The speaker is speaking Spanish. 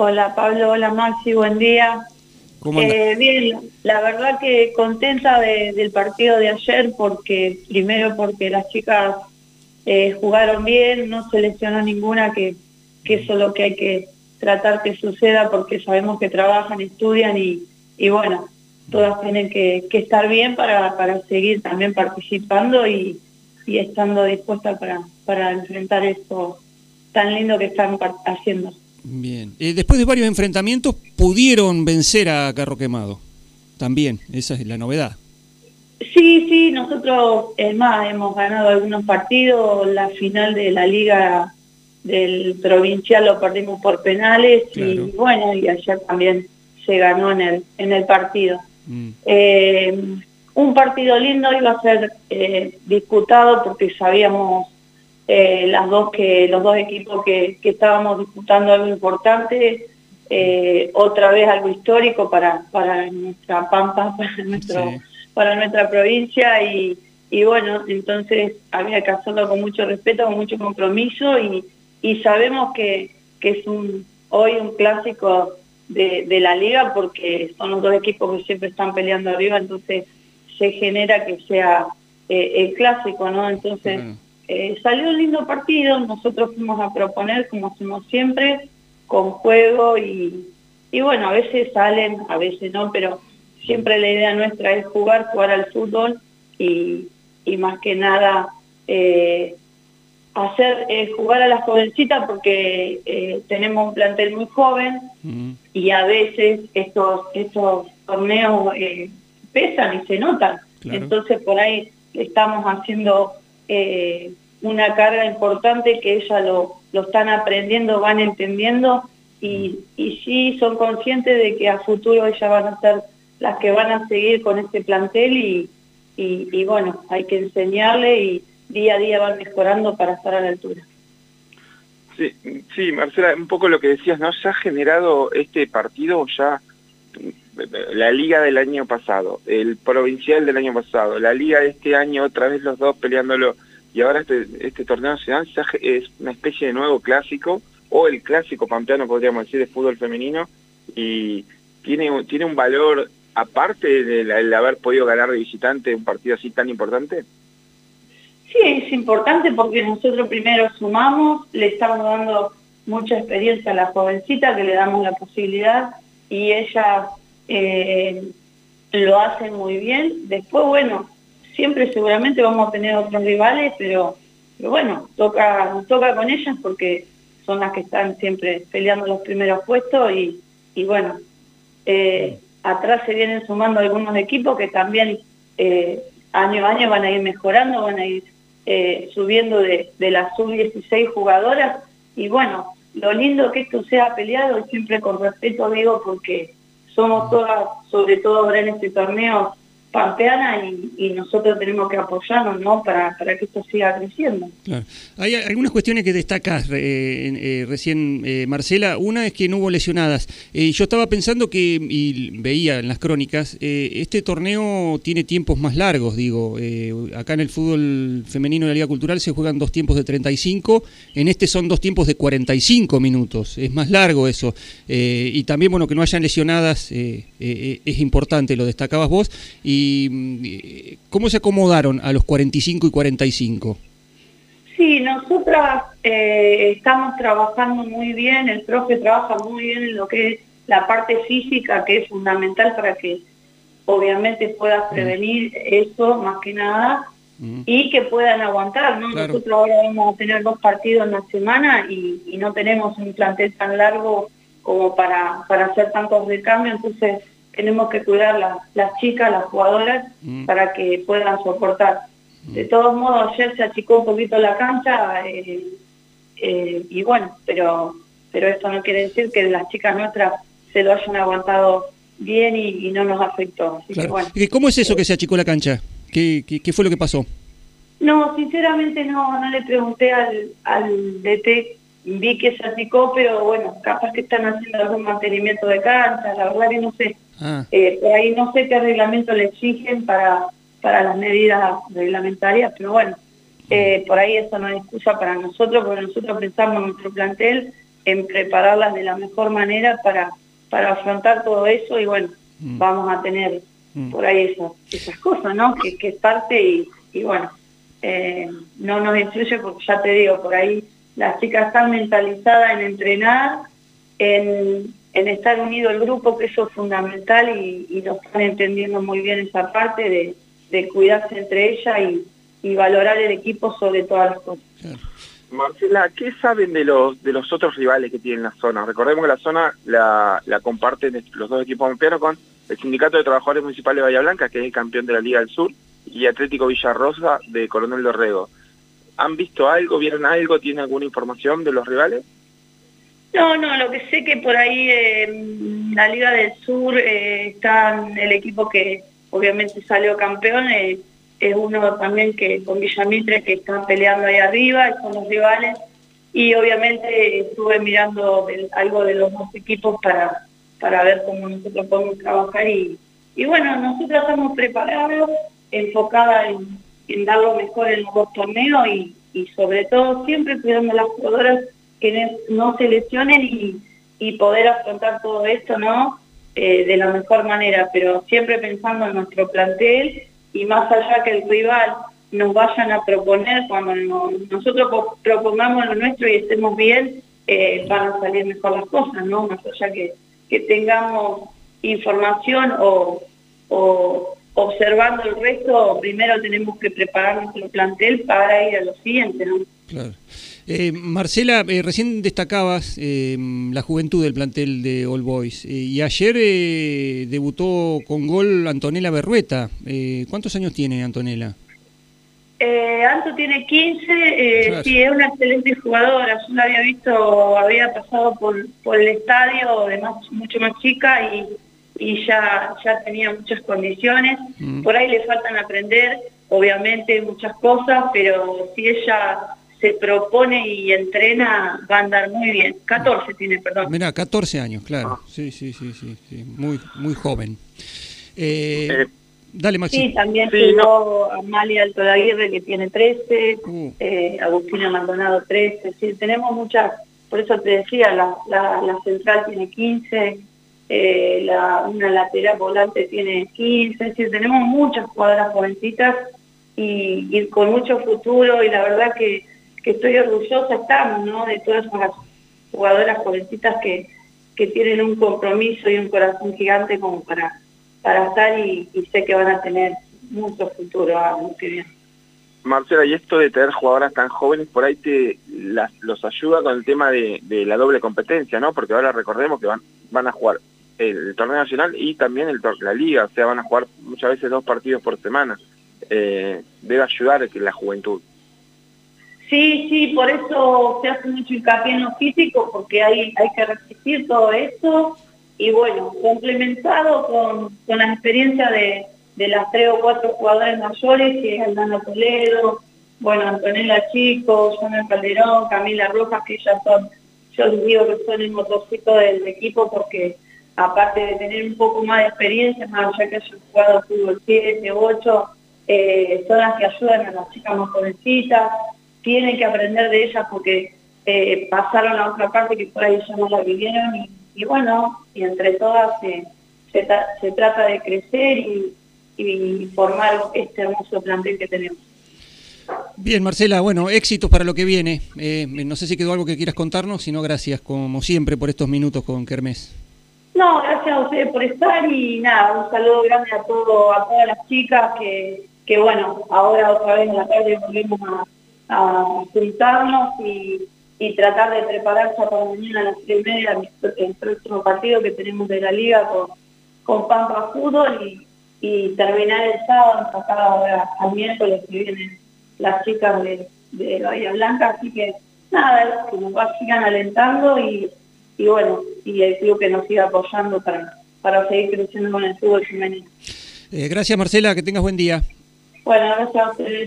Hola Pablo, hola Maxi, buen día. Eh, bien, la verdad que contenta de- del partido de ayer porque primero porque las chicas eh, jugaron bien, no se lesionó ninguna, que, que eso es lo que hay que tratar que suceda porque sabemos que trabajan, estudian y, y bueno, todas tienen que, que estar bien para, para seguir también participando y, y estando dispuestas para, para enfrentar esto tan lindo que están haciendo. Bien. Eh, después de varios enfrentamientos, pudieron vencer a Carro Quemado. También, esa es la novedad. Sí, sí, nosotros, es más, hemos ganado algunos partidos, la final de la liga del provincial lo perdimos por penales Claro. y bueno, y ayer también se ganó en el, en el partido. Mm, Eh, un partido lindo iba a ser eh, disputado porque sabíamos eh, las dos que los dos equipos que, que estábamos disputando algo importante, eh, otra vez algo histórico para, para nuestra Pampa, para nuestro Sí. para nuestra provincia y, y bueno, entonces había que hacerlo con mucho respeto, con mucho compromiso y, y sabemos que, que es un hoy un clásico de, de la liga porque son los dos equipos que siempre están peleando arriba, entonces se genera que sea eh, el clásico, ¿no? Entonces. Eh, salió un lindo partido, nosotros fuimos a proponer como hacemos siempre, con juego y, y bueno, a veces salen, a veces no, pero siempre la idea nuestra es jugar, jugar al fútbol y, y más que nada eh, hacer eh, jugar a las jovencitas porque eh, tenemos un plantel muy joven y a veces estos estos torneos pesan y se notan. Claro. Entonces por ahí estamos haciendo eh, una carga importante que ellas lo, lo están aprendiendo, van entendiendo y, y sí son conscientes de que a futuro ellas van a ser las que van a seguir con este plantel y, y, y bueno, hay que enseñarle y día a día van mejorando para estar a la altura. Sí, sí, Marcela, un poco lo que decías, ¿no? Se ha generado este partido ya, la liga del año pasado, el provincial del año pasado, la liga de este año, otra vez los dos peleándolo, y ahora este, este torneo nacional es una especie de nuevo clásico, o el clásico pampeano, podríamos decir, de fútbol femenino, y tiene, tiene un valor, aparte del el haber podido ganar de visitante un partido así tan importante. Sí, es importante porque nosotros primero sumamos, le estamos dando mucha experiencia a la jovencita, que le damos la posibilidad y ellas eh, lo hacen muy bien. Después, bueno, siempre seguramente vamos a tener otros rivales, pero, pero bueno, toca, nos toca con ellas porque son las que están siempre peleando los primeros puestos y, y bueno, eh, atrás se vienen sumando algunos equipos que también eh, año a año van a ir mejorando, van a ir eh, subiendo de, de las sub-16 jugadoras y bueno, lo lindo que esto sea peleado y siempre con respeto digo porque somos todas, sobre todo ahora en este torneo, pampeana y, y nosotros tenemos que apoyarnos ¿no? para, para que esto siga creciendo. claro. Hay algunas cuestiones que destacas eh, eh, recién, eh, Marcela. Una es que no hubo lesionadas. Eh, yo estaba pensando que, y veía en las crónicas, eh, este torneo tiene tiempos más largos, digo. Eh, acá en el fútbol femenino de la Liga Cultural se juegan dos tiempos de 35, en este son dos tiempos de 45 minutos. Es más largo eso. Y también, bueno, que no hayan lesionadas es importante, lo destacabas vos. ¿Y mm, eh, cómo se acomodaron a los 45 y 45? Sí, nosotras eh, estamos trabajando muy bien, el profe trabaja muy bien en lo que es la parte física, que es fundamental para que obviamente puedas prevenir eso más que nada Mm. y que puedan aguantar, ¿no? Claro. Nosotros ahora vamos a tener dos partidos en la semana y, y no tenemos un plantel tan largo como para, para hacer tantos recambios, entonces tenemos que cuidar la- las chicas, las jugadoras, Mm. para que puedan soportar. De todos modos, ayer se achicó un poquito la cancha eh, eh, y bueno, pero pero esto no quiere decir que las chicas nuestras se lo hayan aguantado bien y, y no nos afectó. Así que bueno. ¿Y ¿Cómo es eso que se achicó la cancha? ¿Qué, qué, qué fue lo que pasó? No, sinceramente no, no le pregunté al, al DT, vi que se achicó, pero bueno, capaz que están haciendo algún mantenimiento de cancha, la verdad que no sé. Ah, Eh, por ahí no sé qué reglamento le exigen para, para las medidas reglamentarias, pero bueno, eh, por ahí eso no es excusa para nosotros, porque nosotros pensamos en nuestro plantel, en prepararlas de la mejor manera para, para afrontar todo eso y bueno, mm. vamos a tener mm. por ahí esas, esas cosas, ¿no? Que, que es parte y, y bueno, eh, no nos influye porque ya te digo, por ahí las chicas están mentalizadas en entrenar, en, en estar unido el grupo, que eso es fundamental y, y lo están entendiendo muy bien esa parte de, de cuidarse entre ellas y, y, valorar el equipo sobre todas las cosas. Marcela, ¿qué saben de los de los otros rivales que tienen la zona? Recordemos que la zona la, la comparten los dos equipos amperos con el Sindicato de Trabajadores Municipales de Bahía Blanca, que es el campeón de la Liga del Sur, y Atlético Villarrosa de Coronel Dorrego. ¿Han visto algo, vieron algo, tienen alguna información de los rivales? No, no, lo que sé que por ahí en la Liga del Sur eh, está el equipo que obviamente salió campeón, eh, es uno también que con Villamitre que está peleando ahí arriba, son los rivales, y obviamente estuve mirando algo de los dos equipos para, para ver cómo nosotros podemos trabajar. Y, y bueno, nosotros estamos preparados, enfocada en, en dar lo mejor en los dos torneos y, y sobre todo siempre cuidando a las jugadoras que no se lesionen y, poder afrontar todo esto, ¿no? Eh, de la mejor manera, pero siempre pensando en nuestro plantel y más allá que el rival nos vayan a proponer, cuando nosotros propongamos lo nuestro y estemos bien, eh, van a salir mejor las cosas, ¿no? Más allá que, que tengamos información o, observando el resto, primero tenemos que preparar nuestro plantel para ir a lo siguiente, ¿no? Eh, Marcela, eh, recién destacabas eh, la juventud del plantel de All Boys eh, y ayer eh, debutó con gol Antonella Berrueta. Eh, ¿Cuántos años tiene Antonella? Eh, Anto tiene 15, eh, claro. sí, es una excelente jugadora. Yo la había visto, había pasado por, por el estadio de más, mucho más chica y, y ya, ya tenía muchas condiciones. Mm. Por ahí le faltan aprender, obviamente, muchas cosas, pero si ella se propone y entrena, va a andar muy bien. 14 tiene, perdón. Mira, 14 años, claro. Sí, sí, sí, sí, sí. Muy, muy joven. Eh, eh, dale, Maxi. Sí, también sí, no. Amalia Alto de Aguirre, que tiene 13, uh. eh, Agustina Maldonado 13. Sí, tenemos muchas, por eso te decía, la, la, la central tiene 15, eh, la, una lateral volante tiene 15, es decir, tenemos muchas jugadoras jovencitas y, y con mucho futuro y la verdad que estoy orgullosa estamos, ¿no? De todas las jugadoras jovencitas que, que tienen un compromiso y un corazón gigante como para, para estar y, sé que van a tener mucho futuro, ah, muy bien. Marcela, y esto de tener jugadoras tan jóvenes, por ahí te las, los ayuda con el tema de, la doble competencia, ¿no? Porque ahora recordemos que van, van a jugar el, el torneo nacional y también el, la liga, o sea, van a jugar muchas veces dos partidos por semana. Eh, debe ayudar que la juventud. Sí, sí, por eso se hace mucho hincapié en lo físico, porque hay, hay que resistir todo esto. Y bueno, complementado con, con la experiencia de, de las tres o cuatro jugadores mayores, que es Aldana Toledo, bueno, Antonella Chico, Jonel Calderón, Camila Rojas, que ya son, yo les digo que son el motorcito del equipo porque aparte de tener un poco más de experiencia, más allá que hayan jugado fútbol 7, 8, eh, son las que ayudan a las chicas más jovencitas, tienen que aprender de ellas porque eh, pasaron a otra parte que por ahí ya no la vivieron y, y bueno, y entre todas se, se, se trata de crecer y, y, formar este hermoso plantel que tenemos. Bien, Marcela, bueno, éxitos para lo que viene. Eh, no sé si quedó algo que quieras contarnos, sino gracias, como siempre, por estos minutos con Kermés. No, gracias a ustedes por estar y nada, un saludo grande a, todo, a todas las chicas que, que bueno, ahora otra vez en la tarde volvemos a a juntarnos y, y tratar de prepararse para mañana a las tres y media el próximo partido que tenemos de la liga con, con Pampa Fútbol y, y terminar el sábado, sacar ahora al miércoles que vienen las chicas de, de Bahía Blanca, así que nada, que nos sigan alentando y, y bueno, y el club que nos siga apoyando para, para seguir creciendo con el fútbol femenino. Eh, gracias Marcela, que tengas buen día. Bueno, gracias a ustedes.